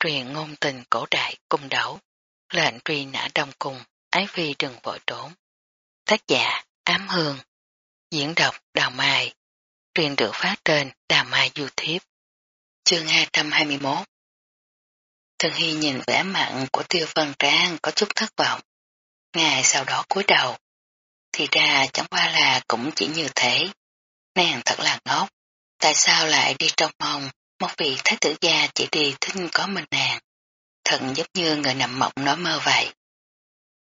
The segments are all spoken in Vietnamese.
truyền ngôn tình cổ đại cung đấu, lệnh truy nã đông cung, ái phi đừng vội trốn. Tác giả Ám Hương, diễn đọc Đào Mai, truyền được phát trên Đào Mai YouTube. Chương 221 Thường Hy nhìn vẻ mặn của tiêu vân trang có chút thất vọng. Ngày sau đó cúi đầu. Thì ra chẳng qua là cũng chỉ như thế. Nàng thật là ngốc. Tại sao lại đi trong mong một vị thái tử gia chỉ đi thích có mình nàng? Thật giống như người nằm mộng nói mơ vậy.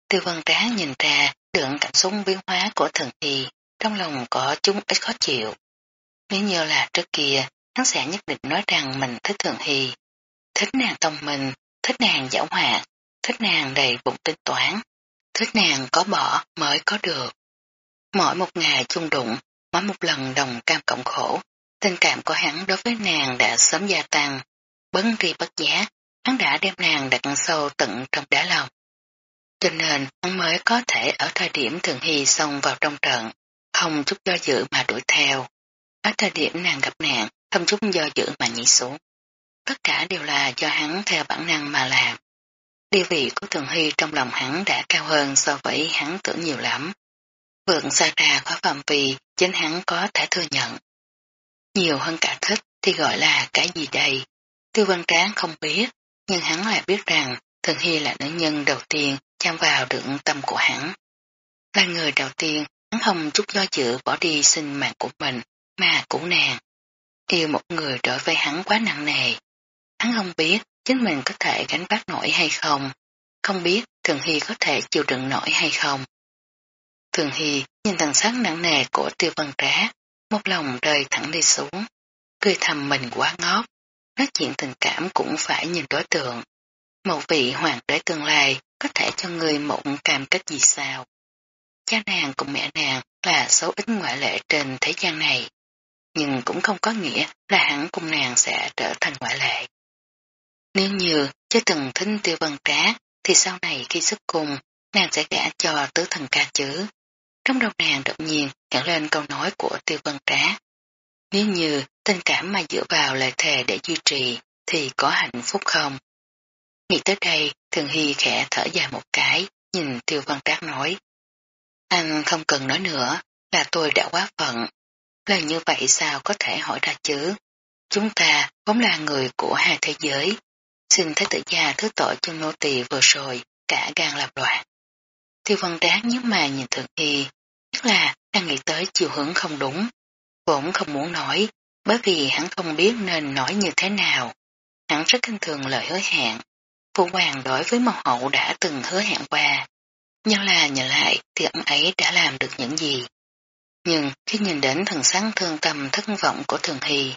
Tư Văn tráng nhìn ra đường cảm xúc biến hóa của thần thì trong lòng có chúng ít khó chịu. Nếu như là trước kia, hắn sẽ nhất định nói rằng mình thích thường hy, thích nàng thông minh, thích nàng giảo hoạt, thích nàng đầy bụng tính toán, thích nàng có bỏ mới có được. Mỗi một ngày chung đụng, mỗi một lần đồng cam cộng khổ, tình cảm của hắn đối với nàng đã sớm gia tăng, bấn tri bất giác, hắn đã đem nàng đặt sâu tận trong đá lòng. Cho nên hắn mới có thể ở thời điểm thường hy xông vào trong trận, không chút do dự mà đuổi theo. Ở thời điểm nàng gặp nạn, không chút do dự mà nhảy xuống. Tất cả đều là do hắn theo bản năng mà làm. Địa vị của Thường Hy trong lòng hắn đã cao hơn so với hắn tưởng nhiều lắm. Vượng xa ra khỏi phạm vi chính hắn có thể thừa nhận. Nhiều hơn cả thích thì gọi là cái gì đây? Tư văn tráng không biết, nhưng hắn lại biết rằng Thường Hy là nữ nhân đầu tiên chạm vào được tâm của hắn. Là người đầu tiên, hắn không chút do dự bỏ đi sinh mạng của mình, mà của nàng. Yêu một người đối với hắn quá nặng nề. Hắn không biết chính mình có thể gánh vác nổi hay không, không biết Thường Hy có thể chịu đựng nổi hay không. Thường Hy nhìn thần sắc nặng nề của tiêu văn trá, một lòng rơi thẳng đi xuống, cười thầm mình quá ngốc, nói chuyện tình cảm cũng phải nhìn đối tượng. Một vị hoàng đế tương lai có thể cho người mộng cam kết gì sao? Cha nàng cùng mẹ nàng là số ít ngoại lệ trên thế gian này, nhưng cũng không có nghĩa là hắn cùng nàng sẽ trở thành ngoại lệ. Nếu như chưa từng thính tiêu vân trá, thì sau này khi xuất cung, nàng sẽ gả cho tứ thần ca chứ. Trong đầu nàng đột nhiên nhận lên câu nói của tiêu vân trá. Nếu như tình cảm mà dựa vào lời thề để duy trì, thì có hạnh phúc không? Nghĩ tới đây, Thường Hy khẽ thở dài một cái, nhìn tiêu văn trác nói. Anh không cần nói nữa, là tôi đã quá phận. Lời như vậy sao có thể hỏi ra chứ? Chúng ta vốn là người của hai thế giới. Xin Thái tử gia thứ tội cho nô tỳ vừa rồi, cả gan làm loạn. Tiêu văn trác nhớ mà nhìn Thường Hy, nhất là đang nghĩ tới chiều hướng không đúng. Vốn không muốn nói, bởi vì hắn không biết nên nói như thế nào. Hắn rất kinh thường lời hứa hẹn, Phụ hoàng đối với mẫu hậu đã từng hứa hẹn qua, nhưng là nhìn lại thì ông ấy đã làm được những gì. Nhưng khi nhìn đến thần sáng thương tâm thất vọng của Thường Hy,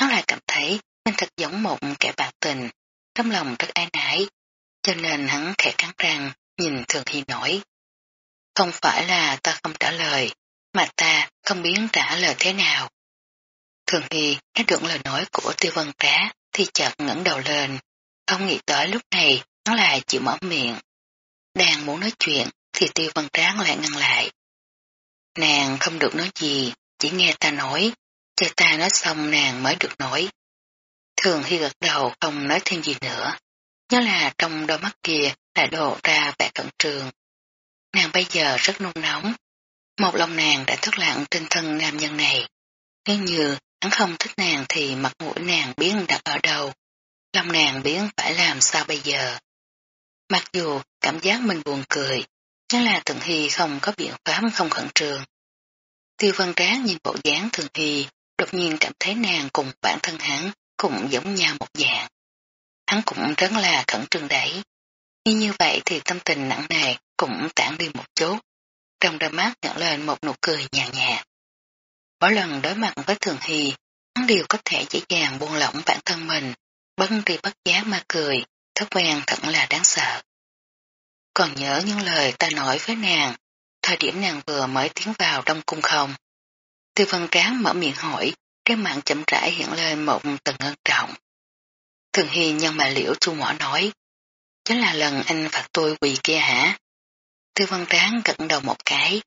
hắn lại cảm thấy mình thật giống một kẻ bạc tình, trong lòng rất ai nái, cho nên hắn khẽ cắn răng nhìn Thường Hy nói. Không phải là ta không trả lời, mà ta không biết trả lời thế nào. Thường Hy nghe được lời nói của tiêu vân trá thì chợt ngẩng đầu lên, không nghĩ tới lúc này nó lại chịu mở miệng. Đang muốn nói chuyện thì tiêu văn tráng lại ngăn lại. Nàng không được nói gì, chỉ nghe ta nói, cho ta nói xong nàng mới được nói. Thường Hy gật đầu không nói thêm gì nữa, nhớ là trong đôi mắt kia lại đổ ra vẻ cẩn trường. Nàng bây giờ rất nôn nóng, một lòng nàng đã thất lặng trên thân nam nhân này. Nếu như hắn không thích nàng thì mặt mũi nàng biến đặt ở đâu. Lòng nàng biến phải làm sao bây giờ. Mặc dù cảm giác mình buồn cười, nhưng là Thường Hy không có biện pháp không khẩn trương. Tiêu văn tráng nhìn bộ dáng Thường Hy, đột nhiên cảm thấy nàng cùng bản thân hắn cũng giống nhau một dạng. Hắn cũng rất là khẩn trương đấy. Như như vậy thì tâm tình nặng nề cũng tản đi một chút. Trong đôi mắt nhận lên một nụ cười nhàn nhạt. Mỗi lần đối mặt với Thường Hy, hắn đều có thể dễ dàng buông lỏng bản thân mình, bất đi bất giá mà cười, thói quen thật là đáng sợ. Còn nhớ những lời ta nói với nàng, thời điểm nàng vừa mới tiến vào đông cung không. Tư văn tráng mở miệng hỏi, cái mạng chậm rãi hiện lên một tầng ngân trọng. Thường Hy nhân mà liễu chu mỏ nói, chính là lần anh phạt tôi quỳ kia hả? Tư văn tráng gật đầu một cái.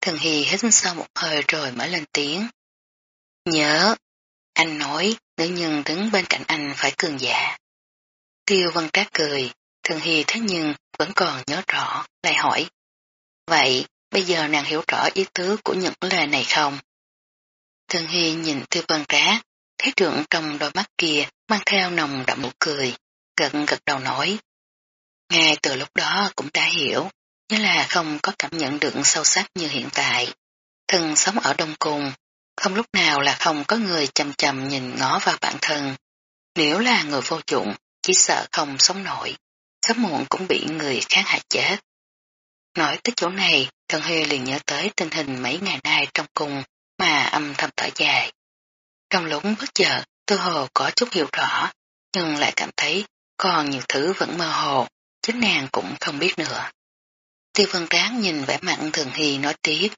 Thường Hy hít sâu một hơi rồi mới lên tiếng. Nhớ, anh nói nữ nhân đứng bên cạnh anh phải cường giả. Tiêu Văn Trác cười, Thường Hy thế nhưng vẫn còn nhớ rõ, lại hỏi. Vậy, bây giờ nàng hiểu rõ ý tứ của những lời này không? Thường Hy nhìn Tiêu Văn Trác, thấy trưởng trong đôi mắt kia mang theo nồng đậm nụ cười, gật gật đầu nói. Ngay từ lúc đó cũng đã hiểu, như là không có cảm nhận được sâu sắc như hiện tại. Thân sống ở Đông Cung, không lúc nào là không có người chầm chầm nhìn ngó vào bản thân. Nếu là người vô dụng, chỉ sợ không sống nổi, sớm muộn cũng bị người khác hại chết. Nói tới chỗ này, thần Huy liền nhớ tới tình hình mấy ngày nay trong cung mà âm thầm thở dài. Trong lúc bất chợt, tư hồ có chút hiểu rõ, nhưng lại cảm thấy còn nhiều thứ vẫn mơ hồ, chính nàng cũng không biết nữa. Tiêu vân tráng nhìn vẻ mặt thường hy nói tiếp.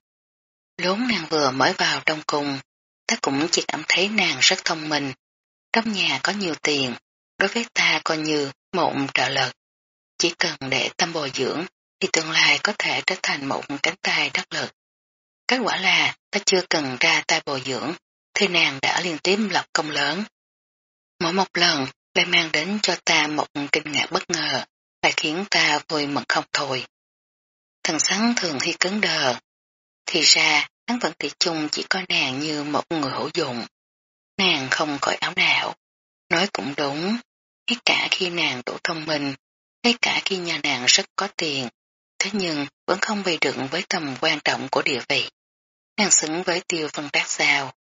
lốn nàng vừa mới vào trong cung, ta cũng chỉ cảm thấy nàng rất thông minh. Trong nhà có nhiều tiền, đối với ta coi như một trợ lực. Chỉ cần để tâm bồi dưỡng thì tương lai có thể trở thành một cánh tay đắc lực. Kết quả là ta chưa cần ra tay bồi dưỡng thì nàng đã liên tiếp lập công lớn. Mỗi một lần lại mang đến cho ta một kinh ngạc bất ngờ, lại khiến ta vui mừng không thôi. Thần sắn thường hy cứng đờ. Thì ra, hắn vẫn tỷ chung chỉ có nàng như một người hữu dụng. Nàng không cởi áo nào. Nói cũng đúng, ngay cả khi nàng đủ thông minh, ngay cả khi nhà nàng rất có tiền, thế nhưng vẫn không bị đựng với tầm quan trọng của địa vị. Nàng xứng với tiêu phân tác sao.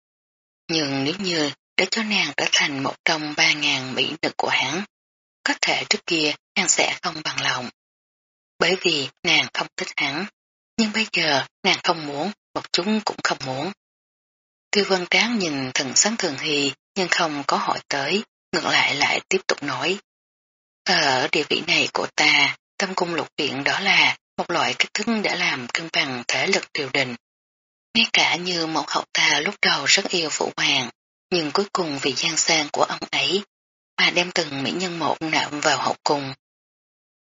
Nhưng nếu như để cho nàng trở thành một trong ba ngàn mỹ nữ của hắn, có thể trước kia nàng sẽ không bằng lòng. Bởi vì nàng không thích hắn, nhưng bây giờ nàng không muốn, một chúng cũng không muốn. Tiêu vân tráng nhìn thần sáng thường hì nhưng không có hỏi tới, ngược lại lại tiếp tục nói. Ở địa vị này của ta, tâm cung lục viện đó là một loại kích thức đã làm cân bằng thể lực triều đình. Ngay cả như một hậu ta lúc đầu rất yêu phụ hoàng, nhưng cuối cùng vì gian sang của ông ấy mà đem từng mỹ nhân một nạm vào hậu cung.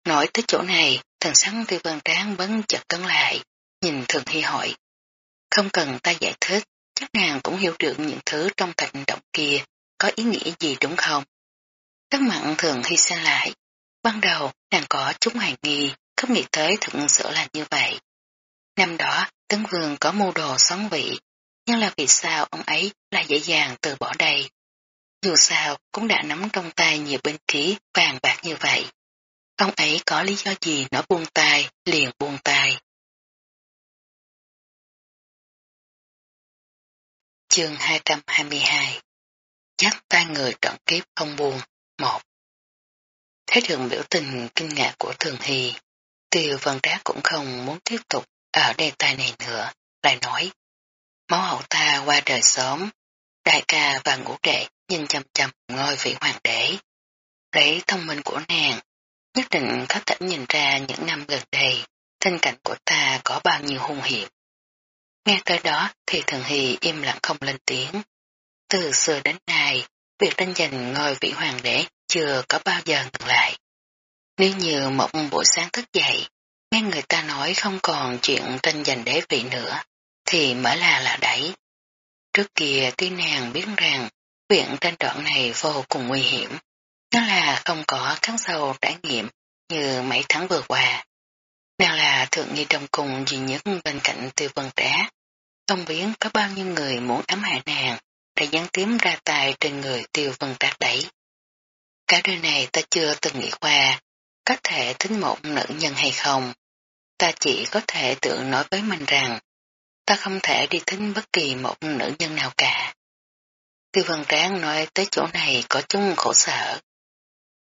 Nói tới chỗ này, thần sắc tiêu văn tráng bấn chật cấn lại, nhìn thường hy hỏi. Không cần ta giải thích, chắc nàng cũng hiểu được những thứ trong thành động kia có ý nghĩa gì đúng không? Các mặn thường hy xem lại. Ban đầu, nàng có chút hoài nghi, không nghĩ tới thật sự là như vậy. Năm đó, Tấn Vương có mưu đồ xoắn vị, nhưng là vì sao ông ấy lại dễ dàng từ bỏ đây? Dù sao, cũng đã nắm trong tay nhiều binh khí vàng bạc như vậy. Ông ấy có lý do gì nó buông tay, liền buông tay. Chương 222 Chắc tay người trọn kiếp không buông. Một Thấy được biểu tình kinh ngạc của Thường Hy, Tiêu Văn Trác cũng không muốn tiếp tục ở đề tài này nữa, lại nói Máu hậu ta qua đời sớm, đại ca và ngũ đệ nhìn chầm chầm ngôi vị hoàng đế. Lấy thông minh của nàng, nhất định có thể nhìn ra những năm gần đây, tình cảnh của ta có bao nhiêu hung hiểm. Nghe tới đó thì Thường Hy im lặng không lên tiếng. Từ xưa đến nay, việc tranh giành ngôi vị hoàng đế chưa có bao giờ ngừng lại. Nếu như một buổi sáng thức dậy, nghe người ta nói không còn chuyện tranh giành đế vị nữa, thì mở là là đẩy. Trước kia tuy nàng biết rằng viện tranh đoạn này vô cùng nguy hiểm, nó là không có cắn sâu trải nghiệm như mấy tháng vừa qua. Nàng là thượng nghi đồng cùng duy nhất bên cạnh tiêu vân trá. Không biết có bao nhiêu người muốn ám hại nàng để gián tím ra tài trên người tiêu vân trác đẩy. Cả đời này ta chưa từng nghĩ qua có thể tính một nữ nhân hay không. Ta chỉ có thể tự nói với mình rằng ta không thể đi thính bất kỳ một nữ nhân nào cả. Tiêu vân tráng nói tới chỗ này có chung khổ sở.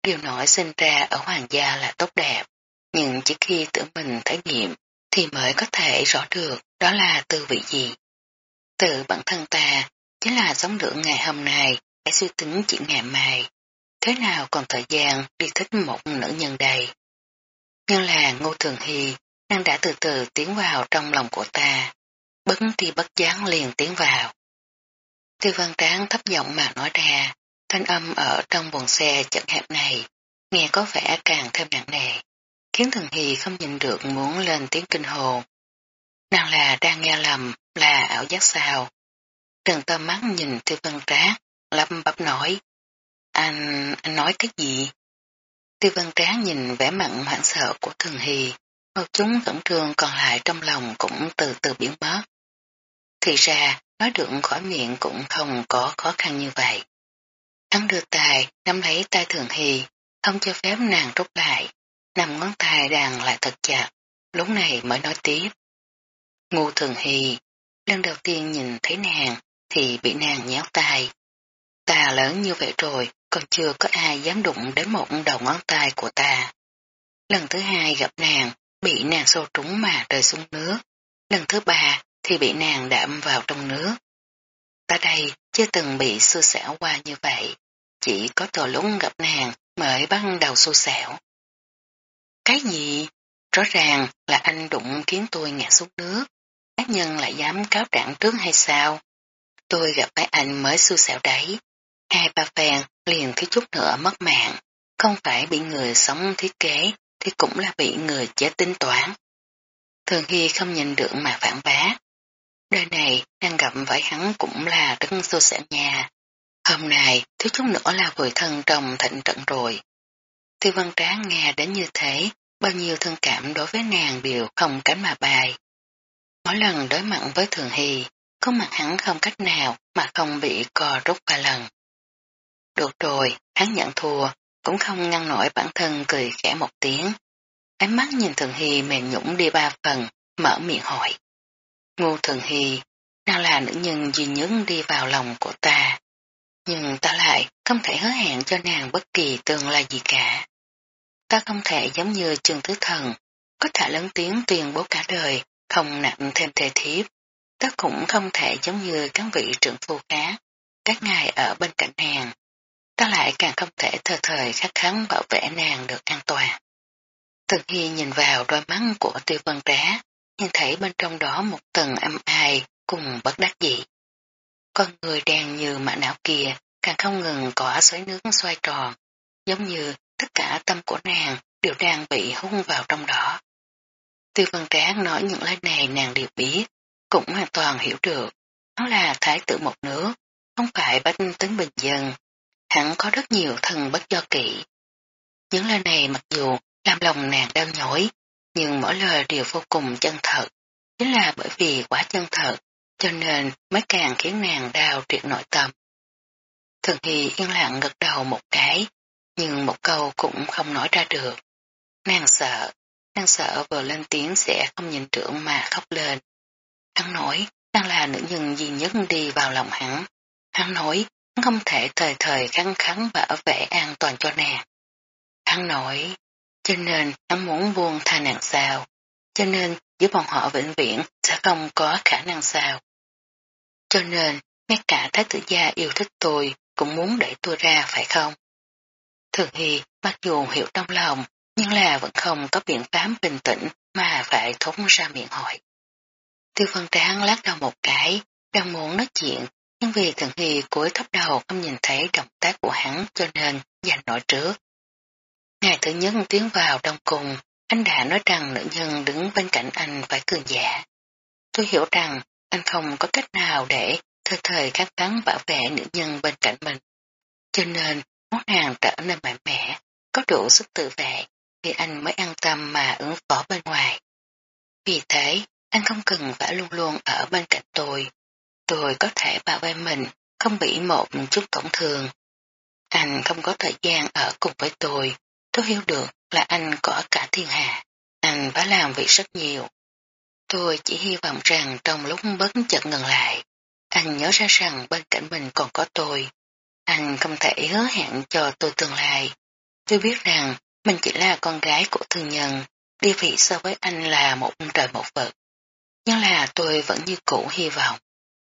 Điều nói sinh ra ở hoàng gia là tốt đẹp, nhưng chỉ khi tự mình trải nghiệm thì mới có thể rõ được đó là tư vị gì. Từ bản thân ta chính là sống được ngày hôm nay để suy tính chuyện ngày mai. Thế nào còn thời gian đi thích một nữ nhân đây? Nhưng là Ngô Thường Hy, nàng đã từ từ tiến vào trong lòng của ta. Bất ti bất gián liền tiến vào. Tiêu văn tráng thấp giọng mà nói ra, thanh âm ở trong buồng xe chật hẹp này, nghe có vẻ càng thêm nặng nề, khiến thần hì không nhìn được muốn lên tiếng kinh hồn. Nàng là đang nghe lầm, là ảo giác sao. Trần tâm mắt nhìn tiêu văn trác, lắp bắp nói, anh, anh nói cái gì? Tiêu văn tráng nhìn vẻ mặn hoảng sợ của thần hì, một chúng khẩn trương còn lại trong lòng cũng từ từ biến mất. Thì ra, nói được khỏi miệng cũng không có khó khăn như vậy. Hắn đưa tài nắm lấy tay thường hì không cho phép nàng rút lại, nằm ngón tay đàn lại thật chặt, lúc này mới nói tiếp. Ngu thường hì lần đầu tiên nhìn thấy nàng thì bị nàng nhéo tay. Ta lớn như vậy rồi, còn chưa có ai dám đụng đến một đầu ngón tay của ta. Lần thứ hai gặp nàng, bị nàng xô trúng mà rơi xuống nước. Lần thứ ba thì bị nàng đạm vào trong nước. Ta đây chưa từng bị xui xẻo qua như vậy, chỉ có tổ lúc gặp nàng mới bắt đầu xui xẻo. Cái gì? Rõ ràng là anh đụng khiến tôi ngã xuống nước. Ác nhân lại dám cáo trạng trước hay sao? Tôi gặp phải anh mới xui xẻo đấy. Hai ba phen liền thiếu chút nữa mất mạng. Không phải bị người sống thiết kế thì cũng là bị người chết tính toán. Thường Hy không nhìn được mà phản bá. Đời này đang gặp phải hắn cũng là rất xui xẻo nhà. Hôm nay thiếu chút nữa là vùi thân trong thịnh trận rồi. Tiêu văn tráng nghe đến như thế, bao nhiêu thương cảm đối với nàng đều không cánh mà bài. Mỗi lần đối mặt với Thường Hy, có mặt hắn không cách nào mà không bị co rút ba lần. Được rồi, hắn nhận thua, cũng không ngăn nổi bản thân cười khẽ một tiếng. Ánh mắt nhìn Thường Hy mềm nhũng đi ba phần, mở miệng hỏi. Ngô Thường Hy, nàng là nữ nhân duy nhất đi vào lòng của ta. Nhưng ta lại không thể hứa hẹn cho nàng bất kỳ tương lai gì cả. Ta không thể giống như trường tứ thần, có thể lớn tiếng tuyên bố cả đời, không nặng thêm thề thiếp. Ta cũng không thể giống như các vị trưởng phu khác, các ngài ở bên cạnh nàng. Ta lại càng không thể thờ thời khắc khắn bảo vệ nàng được an toàn. Thường Hy nhìn vào đôi mắt của tiêu vân trá, nhưng thấy bên trong đó một tầng âm ai cùng bất đắc dĩ. Con người đen như mã não kia càng không ngừng có xoáy nước xoay tròn, giống như tất cả tâm của nàng đều đang bị hung vào trong đó. Tiêu Văn Tráng nói những lời này nàng đều biết, cũng hoàn toàn hiểu được. Hắn là thái tử một nước, không phải bách tính bình dân. Hắn có rất nhiều thần bất do kỵ. Những lời này mặc dù làm lòng nàng đau nhói, nhưng mỗi lời đều vô cùng chân thật. Chính là bởi vì quá chân thật, cho nên mới càng khiến nàng đau triệt nội tâm. Thường Hy yên lặng gật đầu một cái, nhưng một câu cũng không nói ra được. Nàng sợ, nàng sợ vừa lên tiếng sẽ không nhìn trưởng mà khóc lên. Hắn nói, đang là nữ nhân duy nhất đi vào lòng hắn. Hắn nói, hắn không thể thời thời khăn khắn bảo vệ an toàn cho nàng. Hắn nói, cho nên hắn muốn buông tha nàng sao, cho nên giữa bọn họ vĩnh viễn sẽ không có khả năng sao. Cho nên, ngay cả thái tử gia yêu thích tôi cũng muốn đẩy tôi ra phải không? Thường Hy mặc dù hiểu trong lòng, nhưng là vẫn không có biện pháp bình tĩnh mà phải thốt ra miệng hỏi. Tiêu phân tráng lát đầu một cái, đang muốn nói chuyện, nhưng vì Thường Hy cúi thấp đầu không nhìn thấy động tác của hắn cho nên giành nổi trước. Ngày thứ nhất tiến vào đông cùng, anh đã nói rằng nữ nhân đứng bên cạnh anh phải cường giả. Tôi hiểu rằng anh không có cách nào để thời thời khắc kháng bảo vệ nữ nhân bên cạnh mình. Cho nên món hàng trở nên mạnh mẽ, có đủ sức tự vệ, thì anh mới an tâm mà ứng phó bên ngoài. Vì thế, anh không cần phải luôn luôn ở bên cạnh tôi. Tôi có thể bảo vệ mình, không bị một chút tổn thương. Anh không có thời gian ở cùng với tôi. Tôi hiểu được là anh có cả thiên hạ. Anh phải làm việc rất nhiều. Tôi chỉ hy vọng rằng trong lúc bất chợt ngừng lại, anh nhớ ra rằng bên cạnh mình còn có tôi. Anh không thể hứa hẹn cho tôi tương lai. Tôi biết rằng mình chỉ là con gái của thương nhân, địa vị so với anh là một trời một vật. Nhưng là tôi vẫn như cũ hy vọng,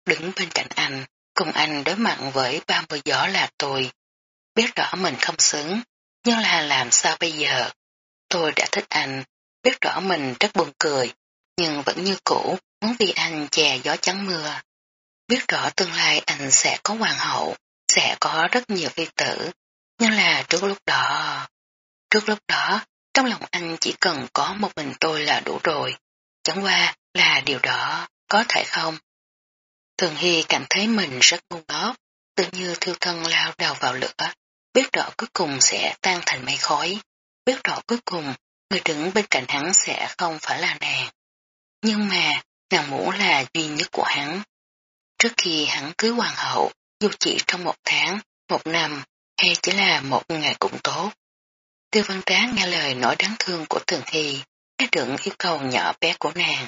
đứng bên cạnh anh, cùng anh đối mặt với ba mươi gió là tôi. Biết rõ mình không xứng, nhưng là làm sao bây giờ? Tôi đã thích anh, biết rõ mình rất buồn cười, nhưng vẫn như cũ muốn vì anh chè gió trắng mưa. Biết rõ tương lai anh sẽ có hoàng hậu, sẽ có rất nhiều phi tử, nhưng là trước lúc đó... Trước lúc đó, trong lòng anh chỉ cần có một mình tôi là đủ rồi, chẳng qua là điều đó có thể không? Thường Hy cảm thấy mình rất ngu ngốc, tự như thiêu thân lao đầu vào lửa, biết rõ cuối cùng sẽ tan thành mây khói, biết rõ cuối cùng người đứng bên cạnh hắn sẽ không phải là nàng. Nhưng mà, nàng muốn là duy nhất của hắn. Trước khi hắn cưới hoàng hậu, dù chỉ trong một tháng, một năm, hay chỉ là một ngày cũng tốt. Tiêu văn tráng nghe lời nói đáng thương của Thường Hy, đã đựng yêu cầu nhỏ bé của nàng,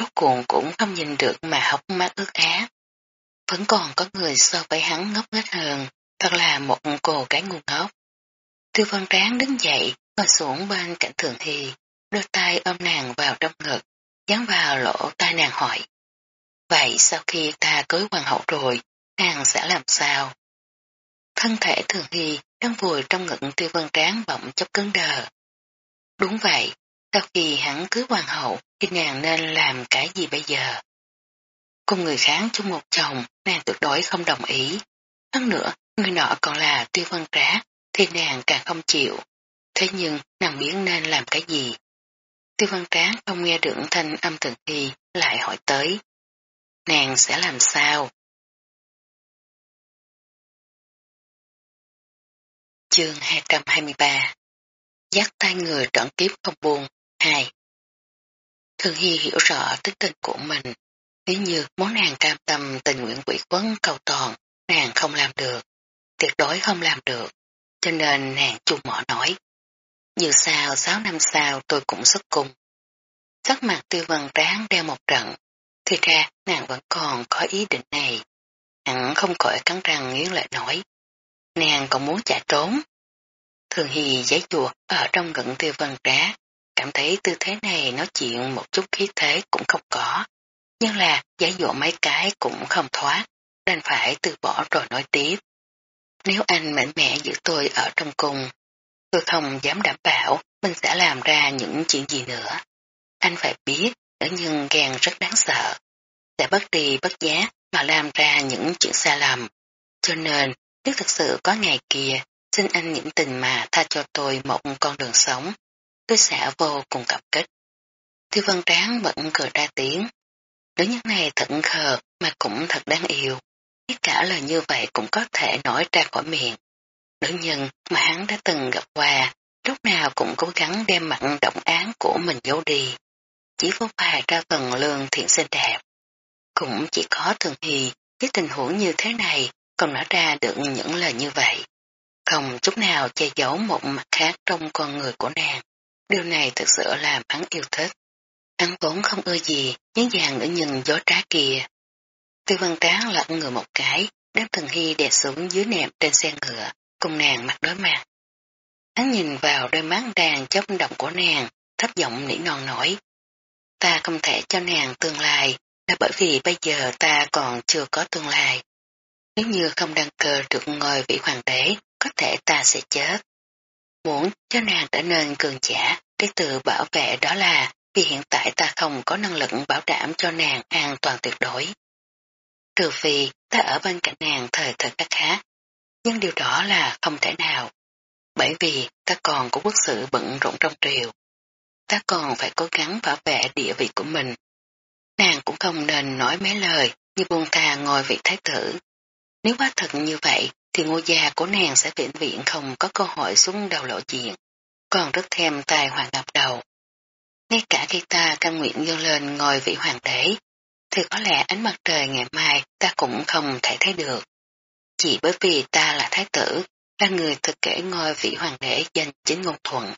rốt cuộn cũng không nhìn được mà hốc mắt ướt át. Vẫn còn có người so với hắn ngốc nghếch hơn, thật là một cô gái ngu ngốc. Tiêu văn tráng đứng dậy, ngồi xuống bên cạnh Thường Hy, đưa tay ôm nàng vào trong ngực, dán vào lỗ tai nàng hỏi. Vậy sau khi ta cưới hoàng hậu rồi, nàng sẽ làm sao? Thân thể Thường Hy đang vùi trong ngực tiêu Văn tráng bỗng chốc cứng đờ. Đúng vậy, sau khi hắn cưới hoàng hậu thì nàng nên làm cái gì bây giờ? Cùng người kháng chung một chồng, nàng tuyệt đối không đồng ý. Hơn nữa, người nọ còn là tiêu Văn trá, thì nàng càng không chịu. Thế nhưng, nàng biến nên làm cái gì? Tiêu văn Trá không nghe được thanh âm thường thi, lại hỏi tới. Nàng sẽ làm sao? Chương 223 Dắt tay người trọn kiếp không buồn 2 Thường Hy hiểu rõ tính tình của mình. Nếu như món nàng cam tâm tình nguyện quỷ quấn cầu toàn, nàng không làm được. Tuyệt đối không làm được. Cho nên nàng chung mỏ nói. Dù sao sáu năm sau tôi cũng xuất cung. Sắc mặt tiêu vân tráng đeo một trận. Thì ra nàng vẫn còn có ý định này. Hẳn không khỏi cắn răng nghiến lại nói. Nàng còn muốn chạy trốn. Thường Hy giấy chuột ở trong ngận tiêu vân trá, cảm thấy tư thế này nói chuyện một chút khí thế cũng không có. Nhưng là giấy dụa mấy cái cũng không thoát, đành phải từ bỏ rồi nói tiếp. Nếu anh mạnh mẽ giữ tôi ở trong cung, tôi không dám đảm bảo mình sẽ làm ra những chuyện gì nữa. Anh phải biết, nữ nhân ghen rất đáng sợ. Sẽ bất đi bất giá mà làm ra những chuyện sai lầm. Cho nên nếu thực sự có ngày kia, xin anh những tình mà tha cho tôi một con đường sống, tôi sẽ vô cùng cảm kích. Tiêu vân tráng vẫn cười ra tiếng. đứa nhân này thật khờ mà cũng thật đáng yêu. Tất cả lời như vậy cũng có thể nói ra khỏi miệng. Nữ nhân mà hắn đã từng gặp qua, lúc nào cũng cố gắng đem mặt động án của mình giấu đi. Chỉ có vài ra phần lương thiện xinh đẹp. Cũng chỉ có thường hì, cái tình huống như thế này còn nói ra được những lời như vậy. Không chút nào che giấu một mặt khác trong con người của nàng. Điều này thực sự làm hắn yêu thích. Hắn vốn không ưa gì những dàn nữ nhân gió trá kia. Tư văn tráng lật người một cái, đem thần hy đè xuống dưới nệm trên xe ngựa, cùng nàng mặt đối mặt. Hắn nhìn vào đôi mắt đang chớp động của nàng, thấp giọng nỉ non nổi. Ta không thể cho nàng tương lai, là bởi vì bây giờ ta còn chưa có tương lai. Nếu như không đăng cơ được ngôi vị hoàng đế, có thể ta sẽ chết. Muốn cho nàng trở nên cường giả để tự bảo vệ đó là vì hiện tại ta không có năng lực bảo đảm cho nàng an toàn tuyệt đối. Trừ vì ta ở bên cạnh nàng thời thời khắc khác, nhưng điều đó là không thể nào. Bởi vì ta còn có quốc sự bận rộn trong triều. Ta còn phải cố gắng bảo vệ địa vị của mình. Nàng cũng không nên nói mấy lời như buông ta ngồi vị thái tử. Nếu quá thật như vậy thì ngôi gia của nàng sẽ vĩnh viễn không có cơ hội xuống đầu lộ diện, còn rất thèm tài hoàng ngập đầu. Ngay cả khi ta căn nguyện dâng lên ngồi vị hoàng đế, thì có lẽ ánh mặt trời ngày mai ta cũng không thể thấy được. Chỉ bởi vì ta là thái tử, là người thực kể ngôi vị hoàng đế danh chính ngôn thuận.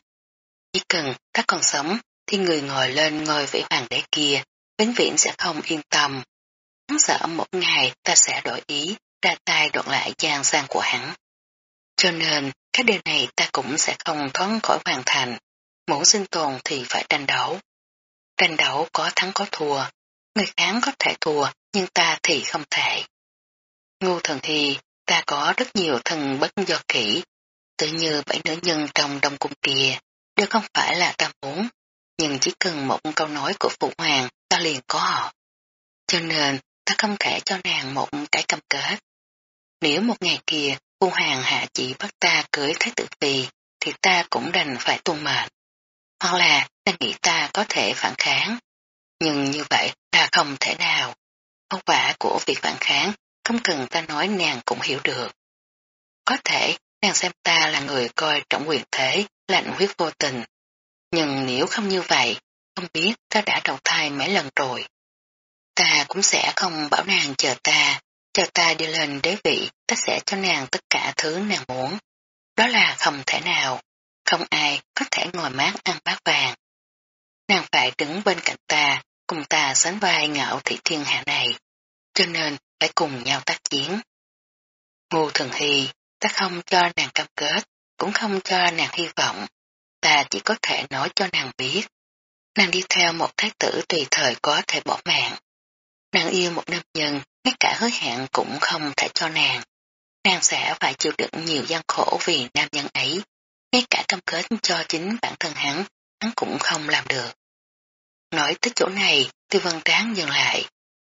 Chỉ cần ta còn sống, thì người ngồi lên ngôi vị hoàng đế kia, vĩnh viễn sẽ không yên tâm. Hắn sợ một ngày ta sẽ đổi ý, ra tay đoạn lại gian sang của hắn. Cho nên, cái điều này ta cũng sẽ không thoát khỏi hoàn thành. Muốn sinh tồn thì phải tranh đấu. Tranh đấu có thắng có thua. Người khác có thể thua, nhưng ta thì không thể. Ngu thần thì, ta có rất nhiều thần bất do kỹ. Tự như bảy nữ nhân trong đông cung kia, đều không phải là ta muốn. Nhưng chỉ cần một câu nói của Phụ Hoàng, ta liền có họ. Cho nên, ta không thể cho nàng một cái cam kết. Nếu một ngày kia phụ hoàng hạ chỉ bắt ta cưới thái tử phi thì ta cũng đành phải tuân mệnh. Hoặc là ta nghĩ ta có thể phản kháng. Nhưng như vậy là không thể nào. Hậu quả của việc phản kháng không cần ta nói nàng cũng hiểu được. Có thể nàng xem ta là người coi trọng quyền thế, lạnh huyết vô tình. Nhưng nếu không như vậy, không biết ta đã đầu thai mấy lần rồi. Ta cũng sẽ không bảo nàng chờ ta, chờ ta đi lên đế vị, ta sẽ cho nàng tất cả thứ nàng muốn. Đó là không thể nào, không ai có thể ngồi mát ăn bát vàng. Nàng phải đứng bên cạnh ta, cùng ta sánh vai ngạo thị thiên hạ này, cho nên phải cùng nhau tác chiến. Ngô Thường Hy, ta không cho nàng cam kết, cũng không cho nàng hy vọng, ta chỉ có thể nói cho nàng biết. Nàng đi theo một thái tử tùy thời có thể bỏ mạng. Nàng yêu một nam nhân, ngay cả hứa hẹn cũng không thể cho nàng. Nàng sẽ phải chịu đựng nhiều gian khổ vì nam nhân ấy, ngay cả cam kết cho chính bản thân hắn, hắn cũng không làm được. Nói tới chỗ này, Tư vân tráng dừng lại,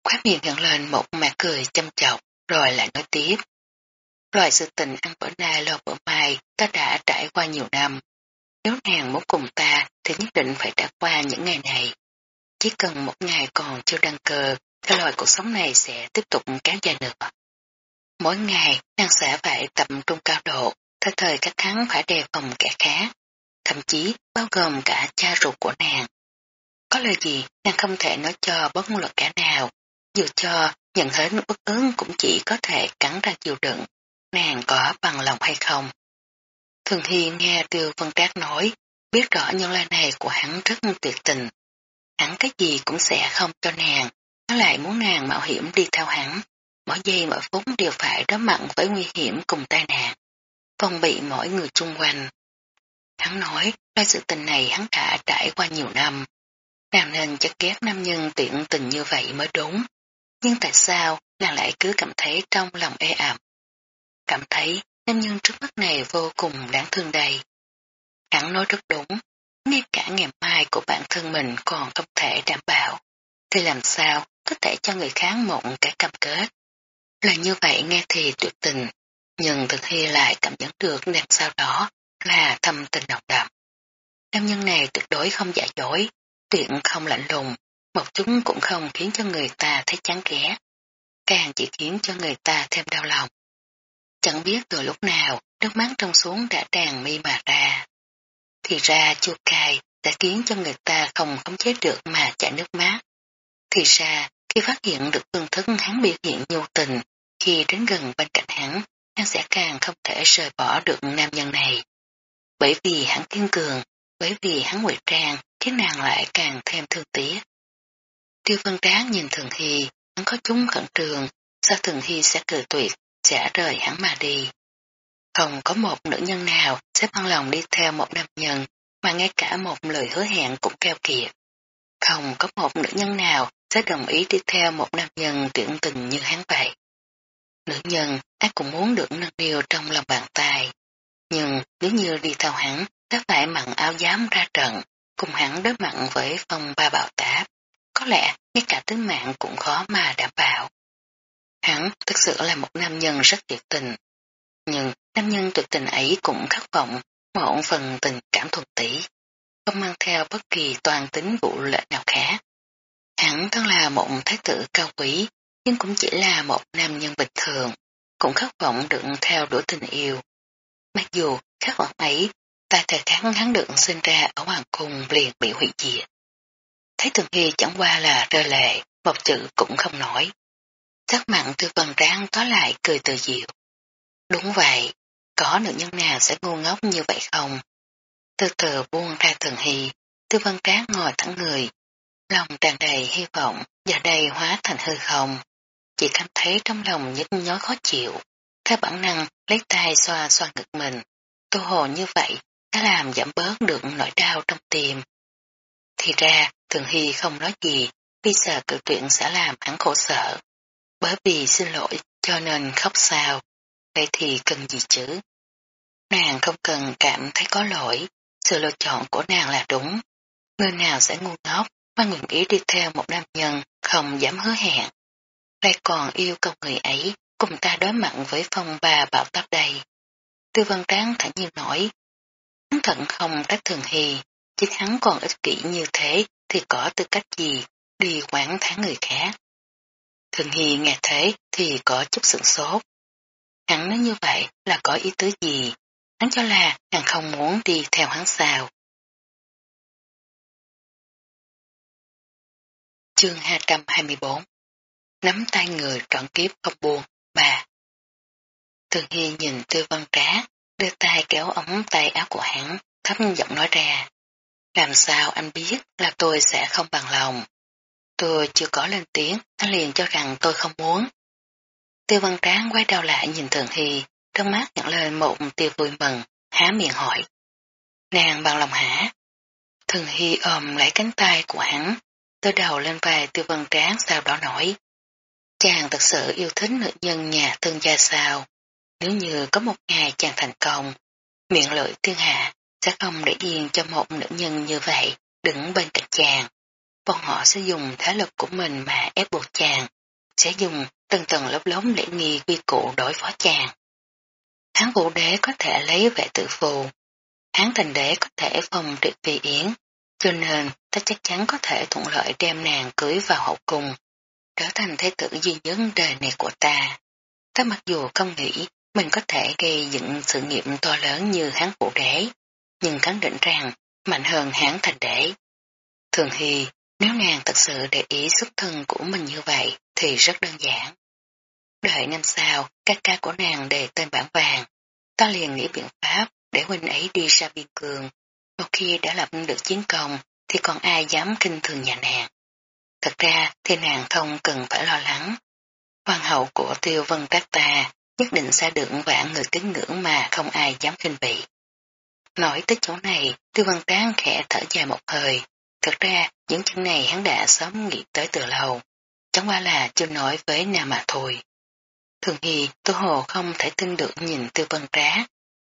khoát miệng nhận lên một mặt cười châm chọc, rồi lại nói tiếp. Loại sự tình ăn bữa nay lo bữa mai ta đã trải qua nhiều năm. Nếu nàng muốn cùng ta thì nhất định phải trải qua những ngày này. Chỉ cần một ngày còn chưa đăng cơ, thì loài cuộc sống này sẽ tiếp tục kéo dài nữa. Mỗi ngày nàng sẽ phải tập trung cao độ, thời thời các tháng phải đề phòng kẻ khác, thậm chí bao gồm cả cha ruột của nàng. Có lời gì nàng không thể nói cho bất luận kẻ nào, dù cho nhận hết bất ứng cũng chỉ có thể cắn ra chịu đựng, nàng có bằng lòng hay không. Thường Hy nghe Tiêu Vân Trác nói, biết rõ những lời này của hắn rất tuyệt tình. Hắn cái gì cũng sẽ không cho nàng, nó lại muốn nàng mạo hiểm đi theo hắn, mỗi giây mỗi phút đều phải đối mặt với nguy hiểm cùng tai nạn, phòng bị mỗi người chung quanh. Hắn nói, nói sự tình này hắn đã trải qua nhiều năm, nàng nên chất ghét nam nhân tiện tình như vậy mới đúng. Nhưng tại sao nàng lại cứ cảm thấy trong lòng e ẩm? Cảm thấy nam nhân trước mắt này vô cùng đáng thương đầy. Hắn nói rất đúng, ngay cả ngày mai của bản thân mình còn không thể đảm bảo, thì làm sao có thể cho người khác một cái cam kết. Là như vậy nghe thì tuyệt tình, nhưng thực thi lại cảm nhận được đằng sau đó là thâm tình độc đậm. Nam nhân này tuyệt đối không giả dối, tuyệt không lạnh lùng, một chút cũng không khiến cho người ta thấy chán ghét, càng chỉ khiến cho người ta thêm đau lòng. Chẳng biết từ lúc nào, nước mắt trong xuống đã tràn mi mà ra. Thì ra chua cay đã khiến cho người ta không khống chế được mà chảy nước mắt. Thì ra, khi phát hiện được phương thức hắn biểu hiện nhu tình, khi đến gần bên cạnh hắn, hắn sẽ càng không thể rời bỏ được nam nhân này. Bởi vì hắn kiên cường, bởi vì hắn ngụy trang, khiến nàng lại càng thêm thương tiếc. Tiêu vân tráng nhìn Thường Hy, hắn có chúng khẩn trường, sao Thường Hy sẽ cười tuyệt, sẽ rời hắn mà đi. Không có một nữ nhân nào sẽ bằng lòng đi theo một nam nhân mà ngay cả một lời hứa hẹn cũng keo kiệt. Không có một nữ nhân nào sẽ đồng ý đi theo một nam nhân tuyển tình như hắn vậy. Nữ nhân ai cũng muốn được nâng niu trong lòng bàn tay. Nhưng nếu như đi theo hắn, đã phải mặn áo giám ra trận, cùng hắn đối mặt với phong ba bảo táp. Có lẽ ngay cả tính mạng cũng khó mà đảm bảo. Hắn thực sự là một nam nhân rất tuyệt tình. Nhưng nam nhân tuyệt tình ấy cũng khát vọng một phần tình cảm thuần tỷ, không mang theo bất kỳ toàn tính vụ lệ nào khác. Hắn thân là một thái tử cao quý, nhưng cũng chỉ là một nam nhân bình thường, cũng khát vọng được theo đuổi tình yêu. Mặc dù khát vọng ấy, tại thời kháng hắn được sinh ra ở hoàng cung liền bị hủy diệt. Thấy Thường Hy chẳng qua là rơi lệ, một chữ cũng không nói. Sắc mặn tư vần ráng có lại cười từ dịu. Đúng vậy, có nữ nhân nào sẽ ngu ngốc như vậy không? Từ từ buông ra Thường Hy, tư vân tráng ngồi thẳng người, lòng tràn đầy hy vọng, giờ đây hóa thành hư không. Chỉ cảm thấy trong lòng nhức nhói khó chịu, theo bản năng lấy tay xoa xoa ngực mình. Tô hồ như vậy đã làm giảm bớt được nỗi đau trong tim. Thì ra, Thường Hy không nói gì, vì sợ cự tuyển sẽ làm hắn khổ sở. Bởi vì xin lỗi cho nên khóc sao, vậy thì cần gì chứ? Nàng không cần cảm thấy có lỗi, sự lựa chọn của nàng là đúng. Người nào sẽ ngu ngốc mà nguyện ý đi theo một nam nhân không dám hứa hẹn. Lại còn yêu công người ấy cùng ta đối mặt với phong bà bảo táp đây. Tư văn tráng thẳng nhiên nói, hắn thận không trách thường hì, chính hắn còn ích kỷ như thế thì có tư cách gì đi quản tháng người khác. Thường hì nghe thế thì có chút sửng sốt. Hắn nói như vậy là có ý tứ gì? Hắn cho là nàng không muốn đi theo hắn sao. Chương 224 Nắm tay người trọn kiếp không buồn, bà. Thường Hy nhìn tư văn trá, đưa tay kéo ống tay áo của hắn, thấp giọng nói ra. Làm sao anh biết là tôi sẽ không bằng lòng. Tôi chưa có lên tiếng, anh liền cho rằng tôi không muốn. Tiêu văn tráng quay đầu lại nhìn Thường Hy, trong mắt nhận lên một tiêu vui mừng, há miệng hỏi. Nàng bằng lòng hả? Thường Hy ôm lấy cánh tay của hắn, tôi đầu lên vai tiêu văn tráng sau đó nói. Chàng thật sự yêu thích nữ nhân nhà thương gia sao. Nếu như có một ngày chàng thành công, miệng lưỡi thiên hạ sẽ không để yên cho một nữ nhân như vậy đứng bên cạnh chàng. Bọn họ sẽ dùng thế lực của mình mà ép buộc chàng, sẽ dùng từng tầng lớp lống lễ nghi quy cụ đối phó chàng. Hán vũ đế có thể lấy vệ tự phù, hán thành đế có thể phòng trị phi yến, cho nên ta chắc chắn có thể thuận lợi đem nàng cưới vào hậu cung, trở thành thế tử duy nhất đời này của ta. Ta mặc dù không nghĩ mình có thể gây dựng sự nghiệp to lớn như hán phụ đế, nhưng khẳng định rằng mạnh hơn hán thành đế. Thường thì nếu nàng thật sự để ý xuất thân của mình như vậy thì rất đơn giản. Đợi năm sau, các ca của nàng đề tên bản vàng, ta liền nghĩ biện pháp để huynh ấy đi ra biên cường. Một khi đã lập được chiến công thì còn ai dám kinh thường nhà nàng. Thật ra thì nàng không cần phải lo lắng. Hoàng hậu của tiêu vân các ta nhất định sẽ được vạn người kính ngưỡng mà không ai dám khinh bị. Nói tới chỗ này, tiêu vân tán khẽ thở dài một hơi. Thật ra, những chuyện này hắn đã sớm nghĩ tới từ lâu. Chẳng qua là chưa nói với nào mà thôi. Thường thì Tô Hồ không thể tin được nhìn Tiêu Vân Trá.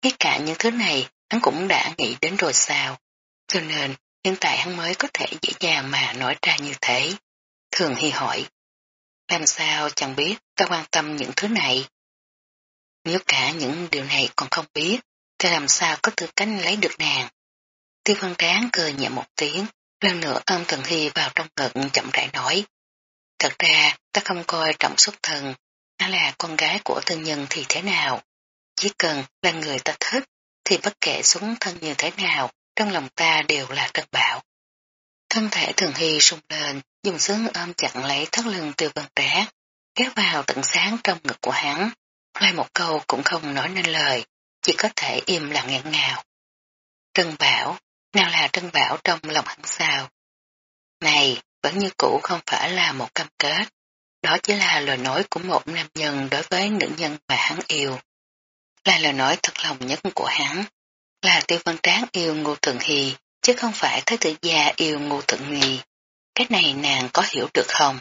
Tất cả những thứ này hắn cũng đã nghĩ đến rồi sao. Cho nên hiện tại hắn mới có thể dễ dàng mà nói ra như thế. Thường Hy hỏi. Làm sao chẳng biết ta quan tâm những thứ này? Nếu cả những điều này còn không biết, ta làm sao có tư cách lấy được nàng? Tiêu văn Tráng cười nhẹ một tiếng, lần nữa ôm Thường Hy vào trong ngực chậm rãi nói. Thật ra, ta không coi trọng xuất thần, ta là con gái của thân nhân thì thế nào. Chỉ cần là người ta thích, thì bất kể xuống thân như thế nào, trong lòng ta đều là trân bảo. Thân thể thường hy sung lên, dùng sướng ôm chặn lấy thắt lưng tiêu vân trẻ kéo vào tận sáng trong ngực của hắn, lại một câu cũng không nói nên lời, chỉ có thể im lặng nghẹn ngào. Trân bảo, nào là trân bảo trong lòng hắn sao? Này, vẫn như cũ không phải là một cam kết. Đó chỉ là lời nói của một nam nhân đối với nữ nhân mà hắn yêu. Là lời nói thật lòng nhất của hắn. Là tiêu văn tráng yêu ngô thượng hì chứ không phải thái tử gia yêu ngô thượng nghi. Cái này nàng có hiểu được không?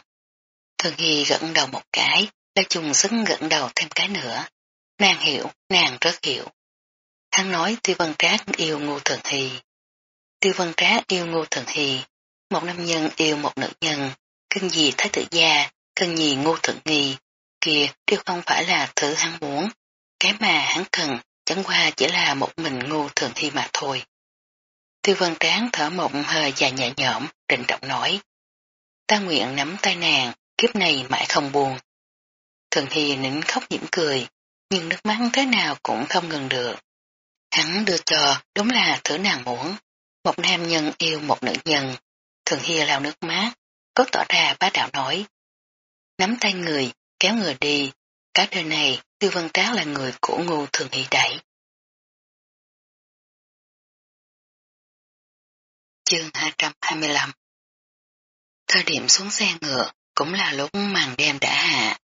thượng hì gật đầu một cái, là chung sức gật đầu thêm cái nữa. Nàng hiểu, nàng rất hiểu. Hắn nói tiêu văn tráng yêu ngô thượng hì, Tiêu văn tráng yêu ngô thượng hì, một nam nhân yêu một nữ nhân, cưng gì thái tử gia, cưng gì ngô thượng nghi, kia đều không phải là thứ hắn muốn, cái mà hắn cần chẳng qua chỉ là một mình ngu thường thi mà thôi. Tiêu vân tráng thở một hơi dài nhẹ nhõm, trịnh trọng nói. Ta nguyện nắm tay nàng, kiếp này mãi không buồn. Thường thi nín khóc nhiễm cười, nhưng nước mắt thế nào cũng không ngừng được. Hắn đưa cho đúng là thứ nàng muốn. Một nam nhân yêu một nữ nhân, Thường Hi lao nước mát, có tỏ ra bá đạo nói. Nắm tay người, kéo người đi, cả đời này tư văn Trác là người của Ngô Thường Hy đẩy. Chương 225 Thời điểm xuống xe ngựa cũng là lúc màn đêm đã hạ.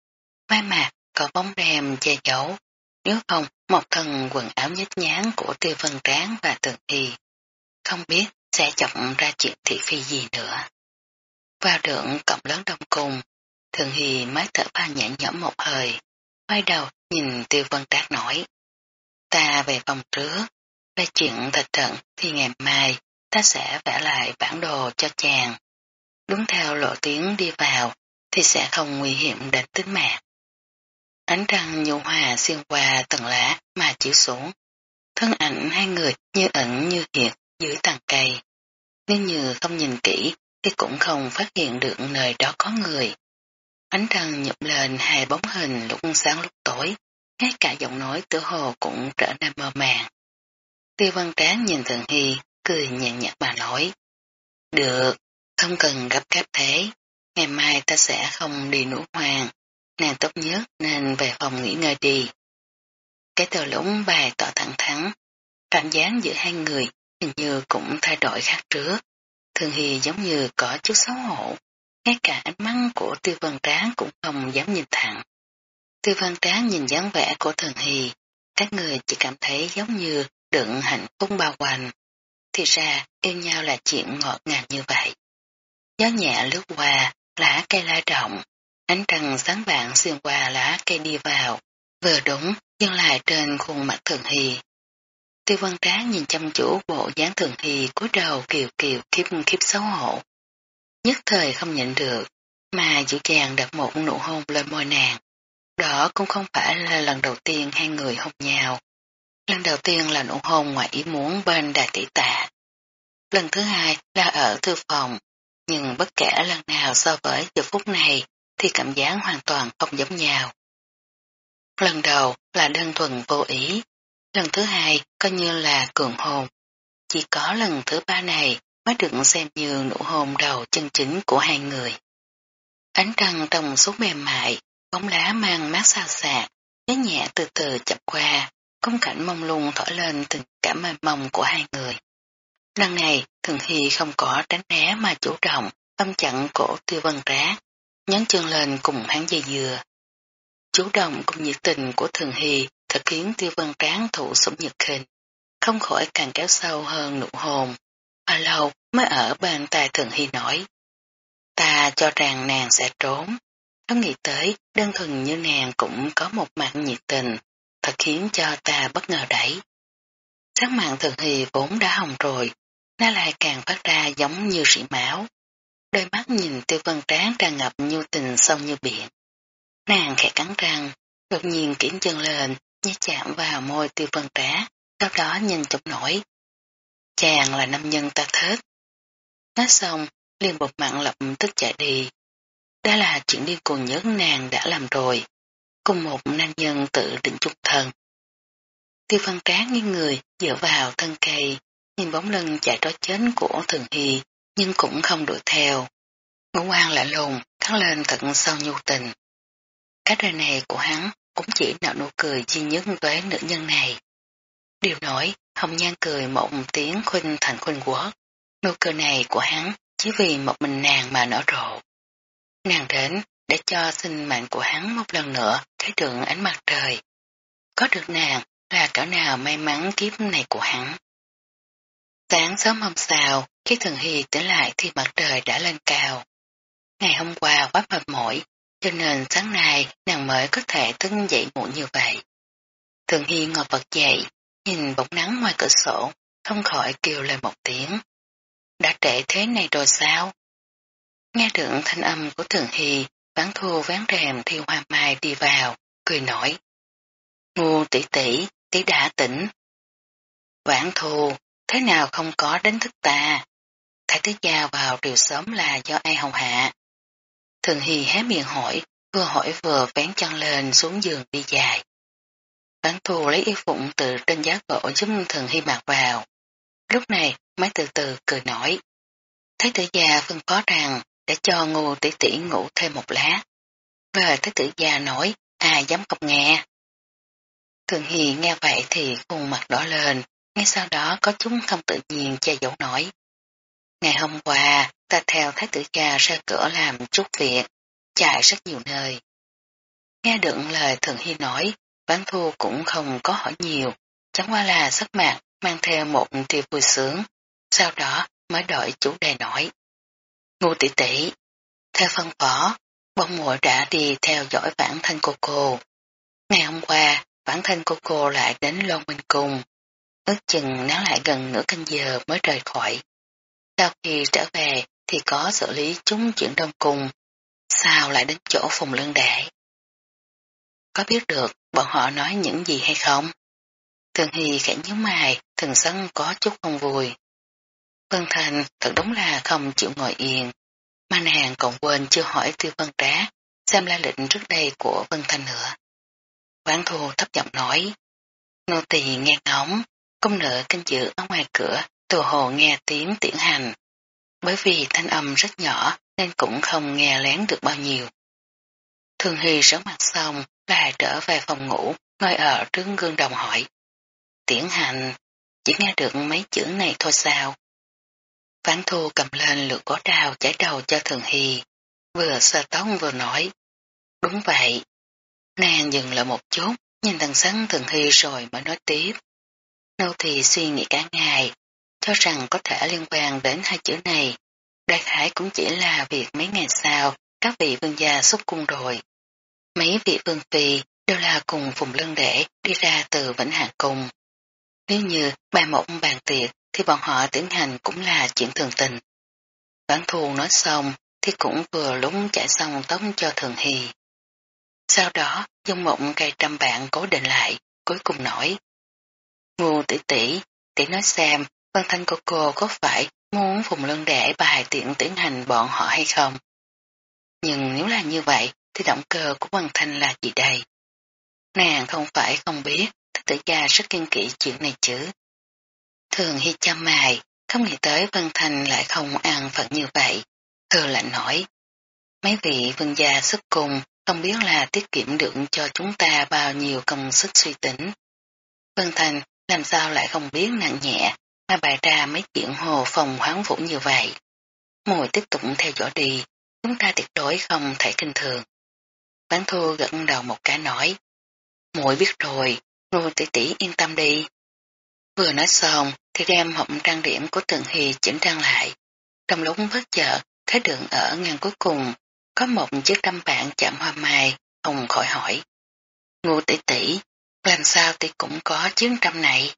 Mai mạc có bóng đêm che giấu, nếu không một thân quần áo nhếch nhán của Tiêu Vân Tráng và Thường Hy. Không biết sẽ chọc ra chuyện thị phi gì nữa. Vào đường cổng lớn đông cùng, thường hì mới thở ba nhẹ nhõm một hơi, quay đầu nhìn tiêu vân tác nói. Ta về phòng trước, về chuyện thật trận thì ngày mai ta sẽ vẽ lại bản đồ cho chàng. Đúng theo lộ tiếng đi vào thì sẽ không nguy hiểm đến tính mạng. Ánh trăng nhu hòa xuyên qua tầng lá mà chiếu xuống. Thân ảnh hai người như ẩn như hiện dưới tàn cây. Nếu như không nhìn kỹ thì cũng không phát hiện được nơi đó có người. Ánh trăng nhụm lên hai bóng hình lúc sáng lúc tối, ngay cả giọng nói tử hồ cũng trở nên mơ màng. Tiêu văn tráng nhìn Thường Hy, cười nhẹ nhàng mà nói. Được, không cần gấp gáp thế, ngày mai ta sẽ không đi nữ hoàng, nàng tốt nhất nên về phòng nghỉ ngơi đi. Cái tờ lũng bài tỏ thẳng thắn, cảm giác giữa hai người hình như cũng thay đổi khác trước. Thường Hy giống như có chút xấu hổ, ngay cả ánh mắt của tiêu văn tráng cũng không dám nhìn thẳng. Tiêu văn tráng nhìn dáng vẻ của thần hì, các người chỉ cảm thấy giống như đựng hạnh phúc bao quanh. Thì ra, yêu nhau là chuyện ngọt ngào như vậy. Gió nhẹ lướt qua, lá cây lá rộng, ánh trăng sáng vàng xuyên qua lá cây đi vào, vừa đúng, dừng lại trên khuôn mặt Thường hì. Tiêu văn tráng nhìn chăm chủ bộ dáng Thường hì cúi đầu kiều kiều khiếp khiếp xấu hổ. Nhất thời không nhận được, mà dịu chàng đặt một nụ hôn lên môi nàng. Đó cũng không phải là lần đầu tiên hai người hôn nhau. Lần đầu tiên là nụ hôn ngoại ý muốn bên đại tỷ tạ. Lần thứ hai là ở thư phòng, nhưng bất kể lần nào so với giờ phút này thì cảm giác hoàn toàn không giống nhau. Lần đầu là đơn thuần vô ý, lần thứ hai coi như là cường hôn. Chỉ có lần thứ ba này mới được xem như nụ hôn đầu chân chính của hai người. Ánh trăng trong suốt mềm mại, bóng lá mang mát sao xạc, nhớ nhẹ từ từ chậm qua, công cảnh mông lung thổi lên tình cảm mềm mông của hai người. Lần này, Thường Hy không có tránh né mà chủ động, tâm chặn cổ tiêu vân trá, nhấn chân lên cùng hắn dây dừa. Chủ động cùng nhiệt tình của Thường Hy thật khiến tiêu vân tráng thụ sủng nhật hình, không khỏi càng kéo sâu hơn nụ hồn ở lâu mới ở bên tài Thường Hy nói. Ta cho rằng nàng sẽ trốn, không nghĩ tới đơn thuần như nàng cũng có một mặt nhiệt tình, thật khiến cho ta bất ngờ đẩy. Sắc mạng Thường Hy vốn đã hồng rồi, nó lại càng phát ra giống như rỉ máu. Đôi mắt nhìn tiêu vân tráng tràn ngập nhu tình sông như biển. Nàng khẽ cắn răng, đột nhiên kiển chân lên, như chạm vào môi tiêu vân trá, sau đó nhìn chụp nổi. Chàng là nam nhân ta thích. Nói xong, liền bột mặn lập tức chạy đi. Đó là chuyện điên cuồng nhớ nàng đã làm rồi, cùng một nam nhân tự định chung thần Tiêu văn tráng nghiêng người dựa vào thân cây, nhìn bóng lưng chạy trói chến của Thường Hy, nhưng cũng không đuổi theo. Ngũ quan lạ lùng, thắng lên tận sâu nhu tình. Cái đời này của hắn cũng chỉ nở nụ cười duy nhất với nữ nhân này. Điều nổi, Hồng Nhan cười một tiếng khuynh thành khuynh quốc. Nụ cười này của hắn chỉ vì một mình nàng mà nở rộ. Nàng đến để cho sinh mạng của hắn một lần nữa thấy được ánh mặt trời. Có được nàng là cỡ nào may mắn kiếp này của hắn. Sáng sớm hôm sau, khi Thường Hy tỉnh lại thì mặt trời đã lên cao. Ngày hôm qua quá mệt mỏi, cho nên sáng nay nàng mới có thể thức dậy muộn như vậy. Thường Hy ngồi bật dậy, nhìn bóng nắng ngoài cửa sổ, không khỏi kêu lên một tiếng. Đã trễ thế này rồi sao? Nghe được thanh âm của Thường Hy, ván thu ván rèm thiêu hoa mai đi vào, cười nổi. Ngu tỷ tỷ, tỷ đã tỉnh. Vãn thù, thế nào không có đến thức ta? Thái tứ gia vào điều sớm là do ai hầu hạ? Thường Hy hé miệng hỏi, vừa hỏi vừa vén chân lên xuống giường đi dài. Vãn thù lấy y phụng từ trên giá gỗ giúp Thường Hy mặc vào. Lúc này mới từ từ cười nổi. Thái tử gia phân phó rằng để cho ngô tỷ tỷ ngủ thêm một lát. Và thái tử gia nói, ai dám không nghe. Thường Hy nghe vậy thì khuôn mặt đỏ lên, ngay sau đó có chúng không tự nhiên che giấu nổi. Ngày hôm qua, ta theo thái tử cha ra cửa làm chút việc, chạy rất nhiều nơi. Nghe được lời Thường Hy nói, bán thu cũng không có hỏi nhiều, chẳng qua là sắc mặt mang theo một tia vui sướng, sau đó mới đổi chủ đề nổi. Ngu tỷ tỷ, theo phân phó, bông muội đã đi theo dõi bản thân cô cô. Ngày hôm qua, bản thân cô cô lại đến Long Minh Cung, ước chừng náo lại gần nửa canh giờ mới rời khỏi. Sau khi trở về thì có xử lý chúng chuyện đông cùng, sao lại đến chỗ phùng lương đại. Có biết được bọn họ nói những gì hay không? Thường Hy khẽ nhíu mày, thường sân có chút không vui. Vân Thành thật đúng là không chịu ngồi yên, mà nàng còn quên chưa hỏi tiêu vân trá, xem la lịch trước đây của Vân Thành nữa. Quán thù thấp giọng nói. Nô tỳ nghe ngóng, công nữ canh giữ ở ngoài cửa, tù hồ nghe tiếng tiễn hành. Bởi vì thanh âm rất nhỏ nên cũng không nghe lén được bao nhiêu. Thường Hy rớt mặt xong, là trở về phòng ngủ, ngồi ở trước gương đồng hỏi. Tiễn hành, chỉ nghe được mấy chữ này thôi sao? Phán thu cầm lên lượt có trao chải đầu cho Thường Hy, vừa sơ tóc vừa nói. Đúng vậy. Nàng dừng lại một chút, nhìn thằng sắn Thường Hy rồi mới nói tiếp. Nâu thì suy nghĩ cả ngày, cho rằng có thể liên quan đến hai chữ này. Đại khái cũng chỉ là việc mấy ngày sau, các vị vương gia xuất cung rồi. Mấy vị vương phi đều là cùng vùng lân để đi ra từ Vĩnh Hạng Cung. Nếu như bà mộng bàn tiệc thì bọn họ tiến hành cũng là chuyện thường tình. Vãn thù nói xong thì cũng vừa lúng chạy xong tóc cho Thường Hy. Sau đó, dung mộng cây trăm bạn cố định lại, cuối cùng nói. Ngu tỷ tỷ, tỷ nói xem, văn thanh của cô có phải muốn vùng lân để bài tiện tiến hành bọn họ hay không? Nhưng nếu là như vậy, thì động cơ của văn thanh là gì đây? Nàng không phải không biết, thất tử gia rất kiên kỵ chuyện này chứ. Thường hy chăm mài, không nghĩ tới văn Thành lại không ăn phận như vậy. Thơ lạnh nói, mấy vị vương gia xuất cùng không biết là tiết kiệm được cho chúng ta bao nhiêu công sức suy tính. Vân Thành làm sao lại không biết nặng nhẹ mà bày ra mấy chuyện hồ phòng hoáng vũ như vậy. Mùi tiếp tục theo dõi đi, chúng ta tuyệt đối không thể kinh thường. Bán thu gật đầu một cái nói, muội biết rồi, nuôi tỷ tỷ yên tâm đi. Vừa nói xong thì đem hộp trang điểm của Tường Hy chỉnh trang lại. Trong lúc bất chợ, thấy đường ở ngang cuối cùng, có một chiếc tâm bạn chạm hoa mai, ông khỏi hỏi. Ngô tỷ tỷ, làm sao tỷ cũng có chiếc trăm này?